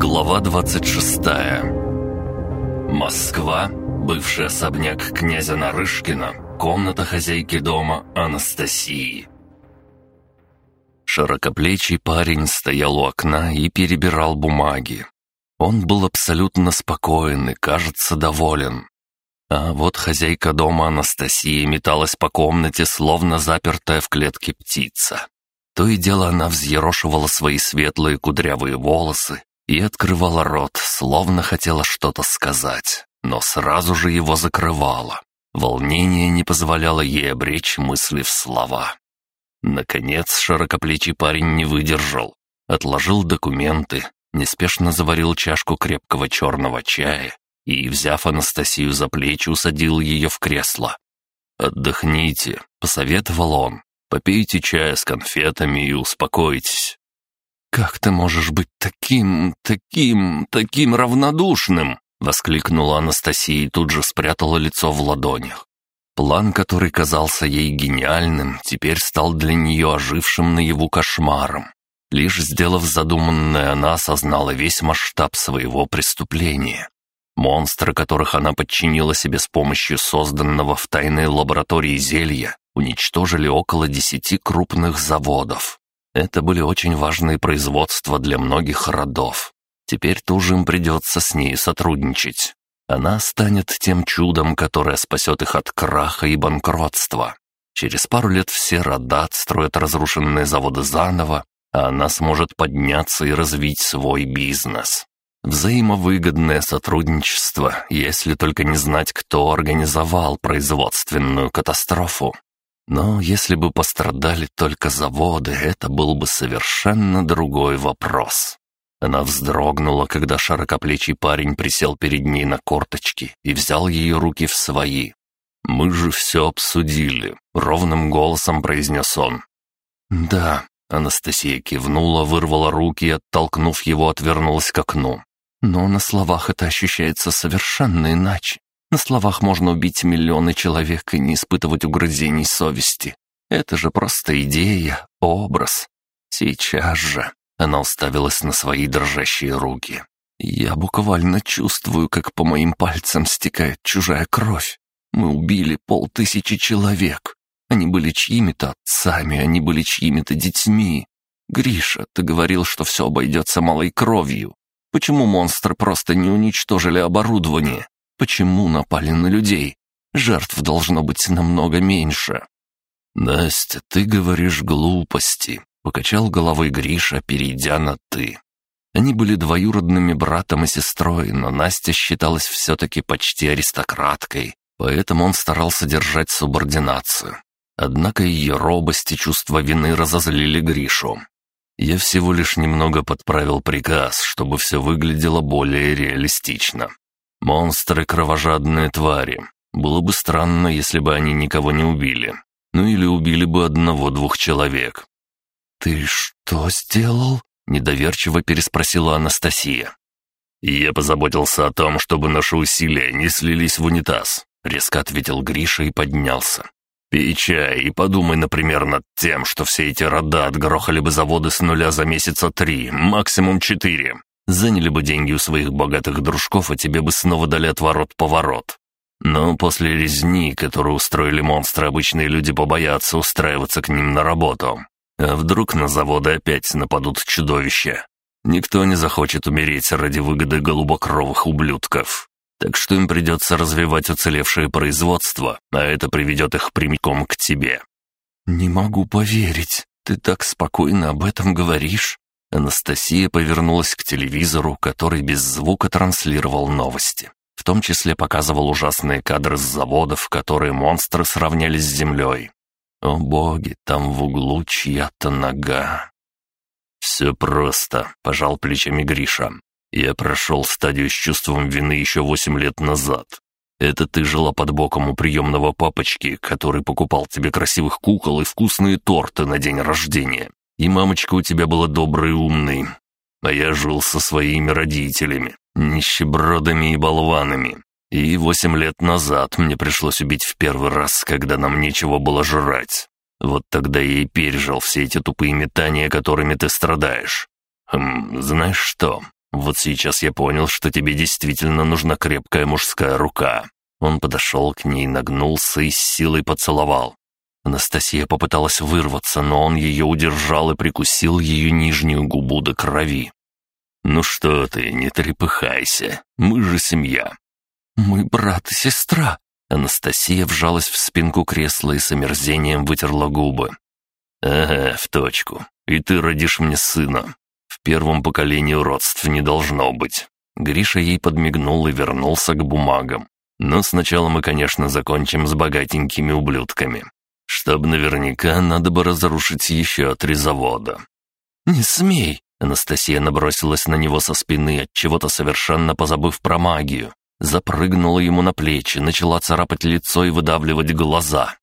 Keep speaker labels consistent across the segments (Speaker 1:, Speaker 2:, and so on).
Speaker 1: Глава 26 Москва, бывший особняк князя Нарышкина, комната хозяйки дома Анастасии. Широкоплечий парень стоял у окна и перебирал бумаги. Он был абсолютно спокоен и, кажется, доволен. А вот хозяйка дома Анастасия металась по комнате, словно запертая в клетке птица. То и дело она взъерошивала свои светлые кудрявые волосы и открывала рот, словно хотела что-то сказать, но сразу же его закрывала. Волнение не позволяло ей обречь мысли в слова. Наконец широкоплечий парень не выдержал, отложил документы, неспешно заварил чашку крепкого черного чая и, взяв Анастасию за плечи, усадил ее в кресло. «Отдохните», — посоветовал он. «Попейте чая с конфетами и успокойтесь». «Как ты можешь быть таким, таким, таким равнодушным?» — воскликнула Анастасия и тут же спрятала лицо в ладонях. План, который казался ей гениальным, теперь стал для нее ожившим наяву кошмаром. Лишь сделав задуманное, она осознала весь масштаб своего преступления. Монстры, которых она подчинила себе с помощью созданного в тайной лаборатории зелья, уничтожили около десяти крупных заводов. Это были очень важные производства для многих родов. Теперь тоже им придется с ней сотрудничать. Она станет тем чудом, которое спасет их от краха и банкротства. Через пару лет все рода отстроят разрушенные заводы заново, а она сможет подняться и развить свой бизнес. Взаимовыгодное сотрудничество, если только не знать, кто организовал производственную катастрофу. Но если бы пострадали только заводы, это был бы совершенно другой вопрос. Она вздрогнула, когда широкоплечий парень присел перед ней на корточки и взял ее руки в свои. «Мы же все обсудили», — ровным голосом произнес он. «Да», Анастасия кивнула, вырвала руки и, оттолкнув его, отвернулась к окну. Но на словах это ощущается совершенно иначе. На словах можно убить миллионы человек и не испытывать угрызений совести. Это же просто идея, образ. Сейчас же она уставилась на свои дрожащие руки. Я буквально чувствую, как по моим пальцам стекает чужая кровь. Мы убили полтысячи человек. Они были чьими-то отцами, они были чьими-то детьми. Гриша, ты говорил, что все обойдется малой кровью. Почему монстры просто не уничтожили оборудование? Почему напали на людей? Жертв должно быть намного меньше. «Настя, ты говоришь глупости», — покачал головой Гриша, перейдя на «ты». Они были двоюродными братом и сестрой, но Настя считалась все-таки почти аристократкой, поэтому он старался держать субординацию. Однако ее робость и чувство вины разозлили Гришу. Я всего лишь немного подправил приказ, чтобы все выглядело более реалистично. Монстры — кровожадные твари. Было бы странно, если бы они никого не убили. Ну или убили бы одного-двух человек. «Ты что сделал?» — недоверчиво переспросила Анастасия. «Я позаботился о том, чтобы наши усилия не слились в унитаз», — резко ответил Гриша и поднялся. Пей чай и подумай, например, над тем, что все эти рода отгрохали бы заводы с нуля за месяца три, максимум четыре. Заняли бы деньги у своих богатых дружков, а тебе бы снова дали отворот-поворот. Но после резни, которую устроили монстры, обычные люди побоятся устраиваться к ним на работу. А вдруг на заводы опять нападут чудовища? Никто не захочет умереть ради выгоды голубокровых ублюдков так что им придется развивать уцелевшее производство, а это приведет их прямиком к тебе». «Не могу поверить. Ты так спокойно об этом говоришь». Анастасия повернулась к телевизору, который без звука транслировал новости. В том числе показывал ужасные кадры с заводов, которые монстры сравняли с землей. О боги, там в углу чья-то нога. «Все просто», — пожал плечами Гриша. Я прошел стадию с чувством вины еще восемь лет назад. Это ты жила под боком у приемного папочки, который покупал тебе красивых кукол и вкусные торты на день рождения. И мамочка у тебя была доброй и умной. А я жил со своими родителями, нищебродами и болванами. И восемь лет назад мне пришлось убить в первый раз, когда нам нечего было жрать. Вот тогда я и пережил все эти тупые метания, которыми ты страдаешь. Хм, знаешь что? Вот сейчас я понял, что тебе действительно нужна крепкая мужская рука. Он подошел к ней, нагнулся и с силой поцеловал. Анастасия попыталась вырваться, но он ее удержал и прикусил ее нижнюю губу до крови. «Ну что ты, не трепыхайся, мы же семья». «Мы брат и сестра». Анастасия вжалась в спинку кресла и с омерзением вытерла губы. «Ага, в точку. И ты родишь мне сына. В первом поколении родств не должно быть». Гриша ей подмигнул и вернулся к бумагам. «Но сначала мы, конечно, закончим с богатенькими ублюдками. Чтоб наверняка надо бы разрушить еще три завода». «Не смей!» Анастасия набросилась на него со спины, от чего-то совершенно позабыв про магию. Запрыгнула ему на плечи, начала царапать лицо и выдавливать глаза.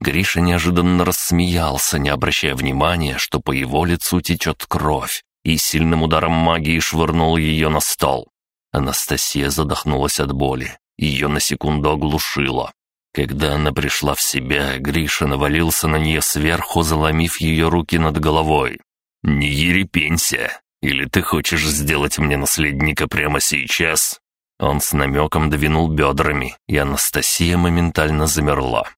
Speaker 1: Гриша неожиданно рассмеялся, не обращая внимания, что по его лицу течет кровь, и сильным ударом магии швырнул ее на стол. Анастасия задохнулась от боли, ее на секунду оглушило. Когда она пришла в себя, Гриша навалился на нее сверху, заломив ее руки над головой. «Не ерепенься! Или ты хочешь сделать мне наследника прямо сейчас?» Он с намеком двинул бедрами, и Анастасия моментально замерла.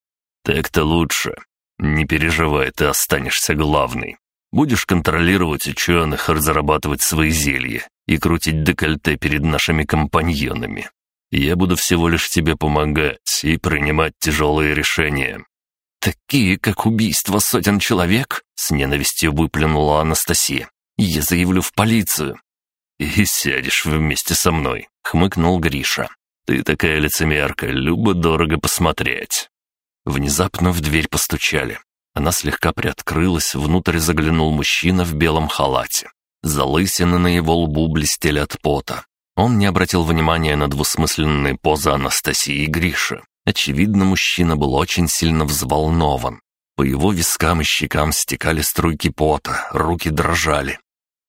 Speaker 1: «Так-то лучше. Не переживай, ты останешься главной. Будешь контролировать ученых, разрабатывать свои зелья и крутить декольте перед нашими компаньонами. Я буду всего лишь тебе помогать и принимать тяжелые решения. «Такие, как убийство сотен человек?» — с ненавистью выплюнула Анастасия. «Я заявлю в полицию». «И сядешь вместе со мной», — хмыкнул Гриша. «Ты такая лицемерка, любо-дорого посмотреть». Внезапно в дверь постучали. Она слегка приоткрылась, внутрь заглянул мужчина в белом халате. Залысины на его лбу блестели от пота. Он не обратил внимания на двусмысленные позы Анастасии и Гриши. Очевидно, мужчина был очень сильно взволнован. По его вискам и щекам стекали струйки пота, руки дрожали.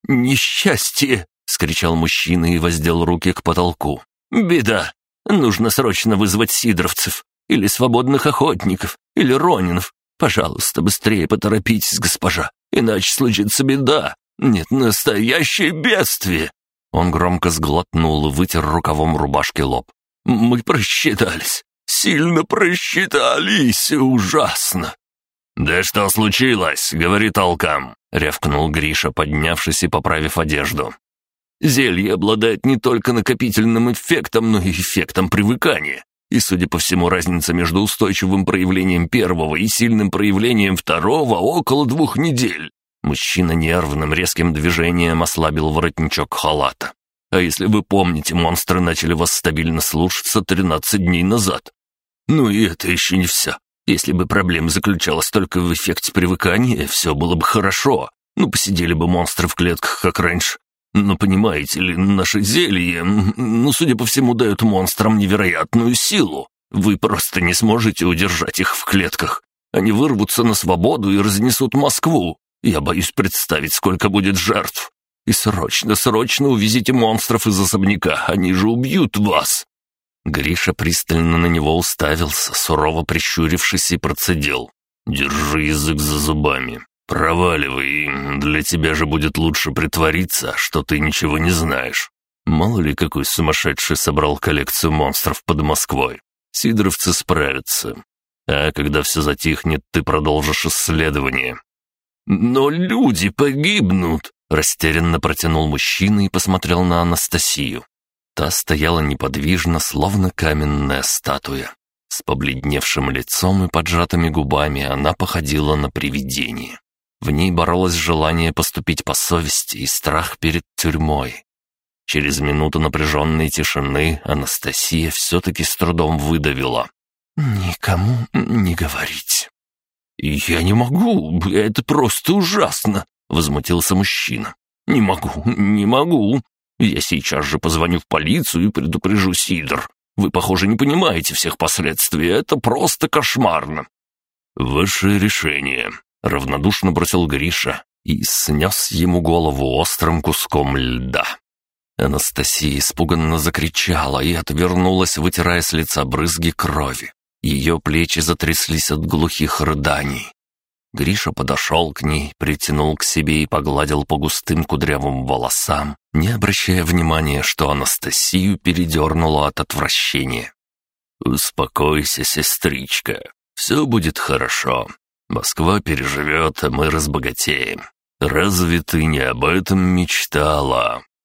Speaker 1: «Несчастье!» — скричал мужчина и воздел руки к потолку. «Беда! Нужно срочно вызвать сидоровцев, или свободных охотников, или ронинов. Пожалуйста, быстрее поторопитесь, госпожа, иначе случится беда. Нет, настоящее бедствие!» Он громко сглотнул и вытер рукавом рубашки лоб. «Мы просчитались сильно просчитались, ужасно!» «Да что случилось?» — говорит Алкам, — рявкнул Гриша, поднявшись и поправив одежду. «Зелье обладает не только накопительным эффектом, но и эффектом привыкания. И, судя по всему, разница между устойчивым проявлением первого и сильным проявлением второго около двух недель». Мужчина нервным резким движением ослабил воротничок халата. «А если вы помните, монстры начали вас стабильно слушаться 13 дней назад. Ну и это еще не все. Если бы проблема заключалась только в эффекте привыкания, все было бы хорошо. Ну, посидели бы монстры в клетках, как раньше. Но понимаете ли, наши зелья, ну, судя по всему, дают монстрам невероятную силу. Вы просто не сможете удержать их в клетках. Они вырвутся на свободу и разнесут Москву. Я боюсь представить, сколько будет жертв. И срочно, срочно увезите монстров из особняка, они же убьют вас. Гриша пристально на него уставился, сурово прищурившись и процедил. «Держи язык за зубами. Проваливай, для тебя же будет лучше притвориться, что ты ничего не знаешь. Мало ли какой сумасшедший собрал коллекцию монстров под Москвой. Сидоровцы справятся. А когда все затихнет, ты продолжишь исследование». «Но люди погибнут!» — растерянно протянул мужчина и посмотрел на Анастасию. Та стояла неподвижно, словно каменная статуя. С побледневшим лицом и поджатыми губами она походила на привидение. В ней боролось желание поступить по совести и страх перед тюрьмой. Через минуту напряженной тишины Анастасия все-таки с трудом выдавила. «Никому не говорить». «Я не могу, это просто ужасно!» — возмутился мужчина. «Не могу, не могу. Я сейчас же позвоню в полицию и предупрежу Сидор. Вы, похоже, не понимаете всех последствий. Это просто кошмарно». «Ваше решение», — равнодушно бросил Гриша и снес ему голову острым куском льда. Анастасия испуганно закричала и отвернулась, вытирая с лица брызги крови. Ее плечи затряслись от глухих рыданий. Гриша подошел к ней, притянул к себе и погладил по густым кудрявым волосам, не обращая внимания, что Анастасию передернуло от отвращения. «Успокойся, сестричка, все будет хорошо. Москва переживет, а мы разбогатеем. Разве ты не об этом мечтала?»